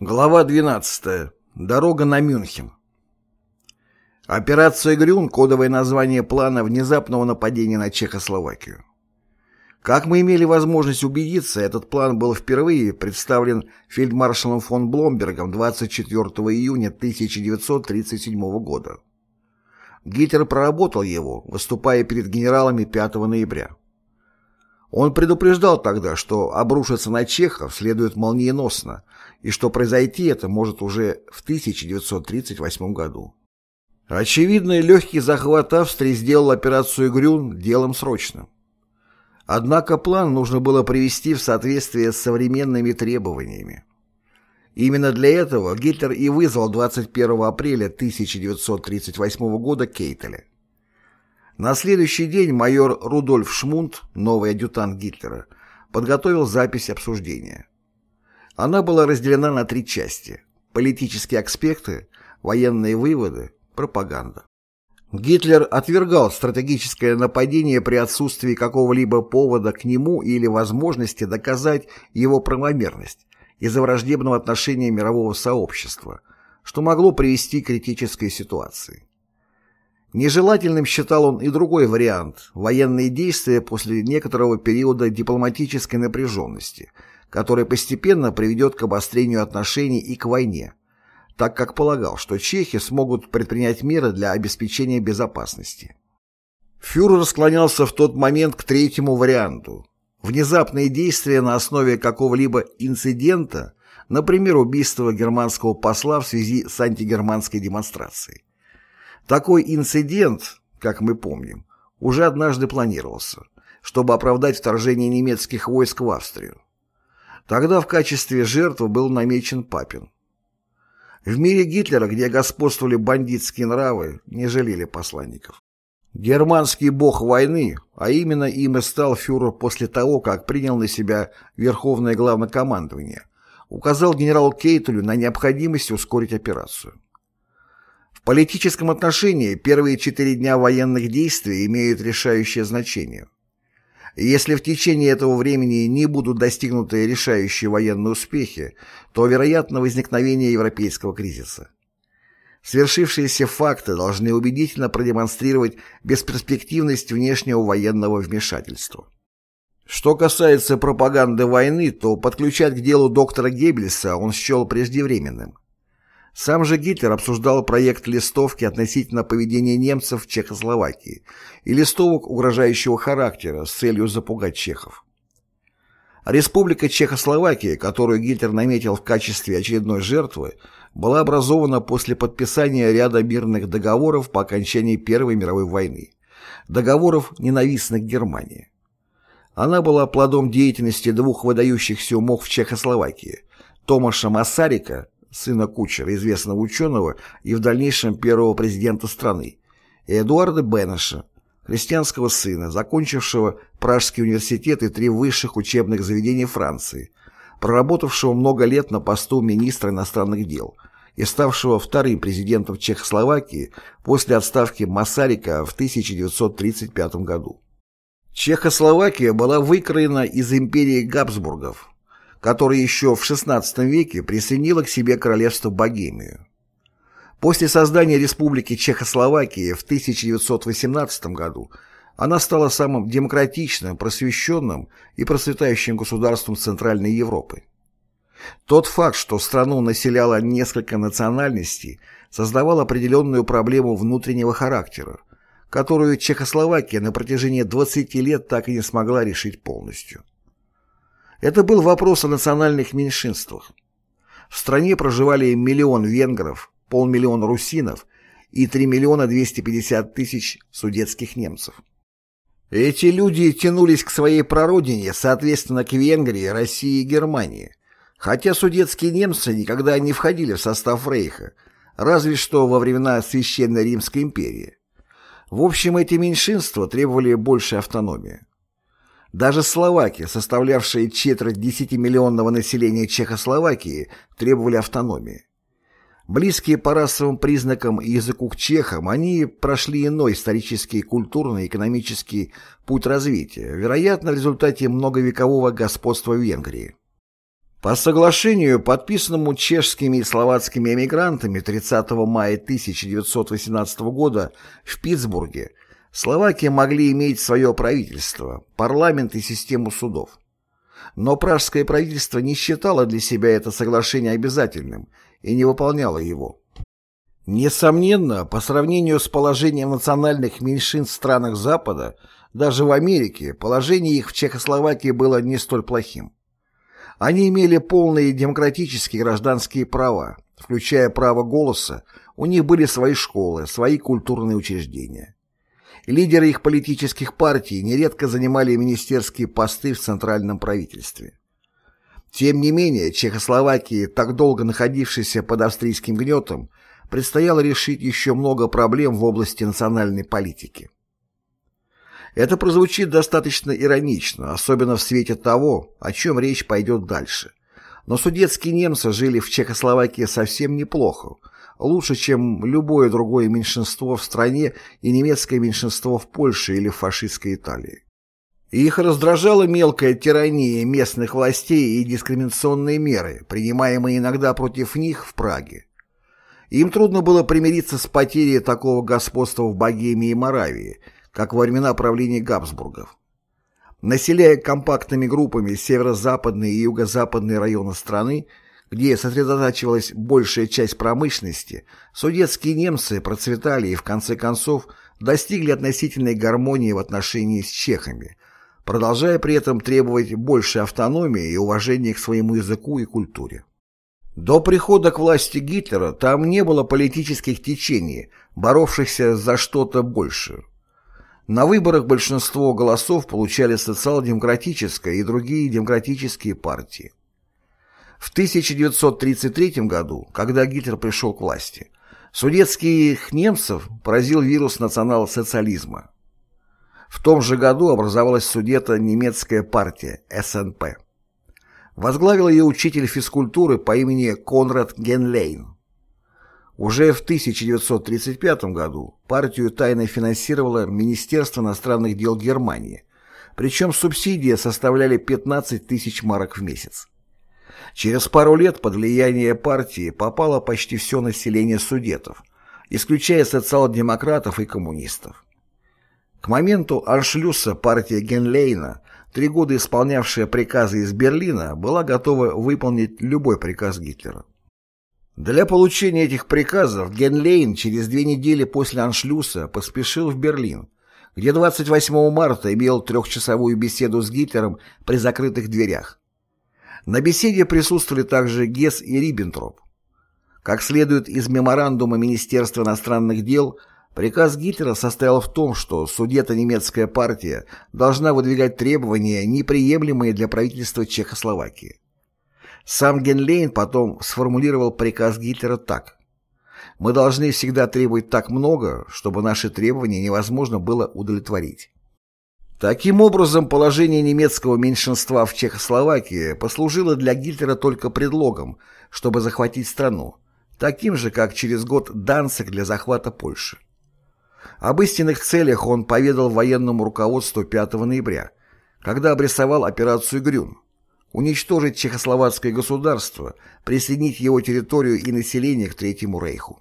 Глава 12. Дорога на Мюнхен. Операция «Грюн» — кодовое название плана внезапного нападения на Чехословакию. Как мы имели возможность убедиться, этот план был впервые представлен фельдмаршалом фон Бломбергом 24 июня 1937 года. Гитлер проработал его, выступая перед генералами 5 ноября. Он предупреждал тогда, что обрушиться на чехов следует молниеносно, и что произойти это может уже в 1938 году. Очевидно, легкий захват Австрии сделал операцию «Грюн» делом срочным. Однако план нужно было привести в соответствие с современными требованиями. Именно для этого Гитлер и вызвал 21 апреля 1938 года Кейтеля. На следующий день майор Рудольф Шмунд, новый адъютант Гитлера, подготовил запись обсуждения. Она была разделена на три части – политические аспекты, военные выводы, пропаганда. Гитлер отвергал стратегическое нападение при отсутствии какого-либо повода к нему или возможности доказать его правомерность из-за враждебного отношения мирового сообщества, что могло привести к критической ситуации. Нежелательным считал он и другой вариант – военные действия после некоторого периода дипломатической напряженности, который постепенно приведет к обострению отношений и к войне, так как полагал, что чехи смогут предпринять меры для обеспечения безопасности. Фюрер склонялся в тот момент к третьему варианту – внезапные действия на основе какого-либо инцидента, например, убийство германского посла в связи с антигерманской демонстрацией. Такой инцидент, как мы помним, уже однажды планировался, чтобы оправдать вторжение немецких войск в Австрию. Тогда в качестве жертвы был намечен Папин. В мире Гитлера, где господствовали бандитские нравы, не жалели посланников. Германский бог войны, а именно им и стал фюрер после того, как принял на себя Верховное Главнокомандование, указал генералу Кейтелю на необходимость ускорить операцию политическом отношении первые четыре дня военных действий имеют решающее значение. Если в течение этого времени не будут достигнуты решающие военные успехи, то вероятно возникновение европейского кризиса. Свершившиеся факты должны убедительно продемонстрировать бесперспективность внешнего военного вмешательства. Что касается пропаганды войны, то подключать к делу доктора Геббельса он счел преждевременным. Сам же Гитлер обсуждал проект листовки относительно поведения немцев в Чехословакии и листовок угрожающего характера с целью запугать чехов. Республика Чехословакия, которую Гитлер наметил в качестве очередной жертвы, была образована после подписания ряда мирных договоров по окончании Первой мировой войны, договоров, ненавистных Германии. Она была плодом деятельности двух выдающихся умов в Чехословакии – Томаша Массарика сына Кучера, известного ученого и в дальнейшем первого президента страны, и Эдуарда Бенеша, христианского сына, закончившего Пражский университет и три высших учебных заведения Франции, проработавшего много лет на посту министра иностранных дел и ставшего вторым президентом Чехословакии после отставки Масарика в 1935 году. Чехословакия была выкроена из империи Габсбургов, которая еще в XVI веке присоединила к себе королевство Богемию. После создания Республики Чехословакия в 1918 году она стала самым демократичным, просвещенным и процветающим государством Центральной Европы. Тот факт, что страну населяло несколько национальностей, создавал определенную проблему внутреннего характера, которую Чехословакия на протяжении 20 лет так и не смогла решить полностью. Это был вопрос о национальных меньшинствах. В стране проживали миллион венгров, полмиллиона русинов и 3 миллиона 250 тысяч судетских немцев. Эти люди тянулись к своей прародине, соответственно, к Венгрии, России и Германии, хотя судетские немцы никогда не входили в состав Рейха, разве что во времена Священной Римской империи. В общем, эти меньшинства требовали большей автономии. Даже словаки, составлявшие четверть десятимиллионного населения Чехословакии, требовали автономии. Близкие по расовым признакам и языку к чехам, они прошли иной исторический, культурный, экономический путь развития, вероятно, в результате многовекового господства Венгрии. По соглашению, подписанному чешскими и словацкими эмигрантами 30 мая 1918 года в Питтсбурге, Словакия могли иметь свое правительство, парламент и систему судов. Но пражское правительство не считало для себя это соглашение обязательным и не выполняло его. Несомненно, по сравнению с положением национальных меньшинств в странах Запада, даже в Америке, положение их в Чехословакии было не столь плохим. Они имели полные демократические гражданские права, включая право голоса, у них были свои школы, свои культурные учреждения. Лидеры их политических партий нередко занимали министерские посты в центральном правительстве. Тем не менее, Чехословакии, так долго находившейся под австрийским гнетом, предстояло решить еще много проблем в области национальной политики. Это прозвучит достаточно иронично, особенно в свете того, о чем речь пойдет дальше. Но судетские немцы жили в Чехословакии совсем неплохо, лучше, чем любое другое меньшинство в стране и немецкое меньшинство в Польше или в фашистской Италии. Их раздражала мелкая тирания местных властей и дискриминационные меры, принимаемые иногда против них в Праге. Им трудно было примириться с потерей такого господства в Богемии и Моравии, как во времена правления Габсбургов. Населяя компактными группами северо-западные и юго-западные районы страны, где сосредотачивалась большая часть промышленности, судетские немцы процветали и в конце концов достигли относительной гармонии в отношении с чехами, продолжая при этом требовать большей автономии и уважения к своему языку и культуре. До прихода к власти Гитлера там не было политических течений, боровшихся за что-то большее. На выборах большинство голосов получали социал-демократическая и другие демократические партии. В 1933 году, когда Гитлер пришел к власти, судетских немцев поразил вирус национал-социализма. В том же году образовалась судета немецкая партия СНП. Возглавил ее учитель физкультуры по имени Конрад Генлейн. Уже в 1935 году партию тайно финансировало Министерство иностранных дел Германии, причем субсидии составляли 15 тысяч марок в месяц. Через пару лет под влияние партии попало почти все население судетов, исключая социал-демократов и коммунистов. К моменту аншлюса партия Генлейна, три года исполнявшая приказы из Берлина, была готова выполнить любой приказ Гитлера. Для получения этих приказов Генлейн через две недели после аншлюса поспешил в Берлин, где 28 марта имел трехчасовую беседу с Гитлером при закрытых дверях. На беседе присутствовали также Гесс и Риббентроп. Как следует из меморандума Министерства иностранных дел, приказ Гитлера состоял в том, что судето-немецкая партия должна выдвигать требования, неприемлемые для правительства Чехословакии. Сам Генлейн потом сформулировал приказ Гитлера так. «Мы должны всегда требовать так много, чтобы наши требования невозможно было удовлетворить». Таким образом, положение немецкого меньшинства в Чехословакии послужило для Гитлера только предлогом, чтобы захватить страну, таким же, как через год Данцик для захвата Польши. Об истинных целях он поведал военному руководству 5 ноября, когда обрисовал операцию «Грюн», уничтожить чехословацкое государство, присоединить его территорию и население к Третьему Рейху.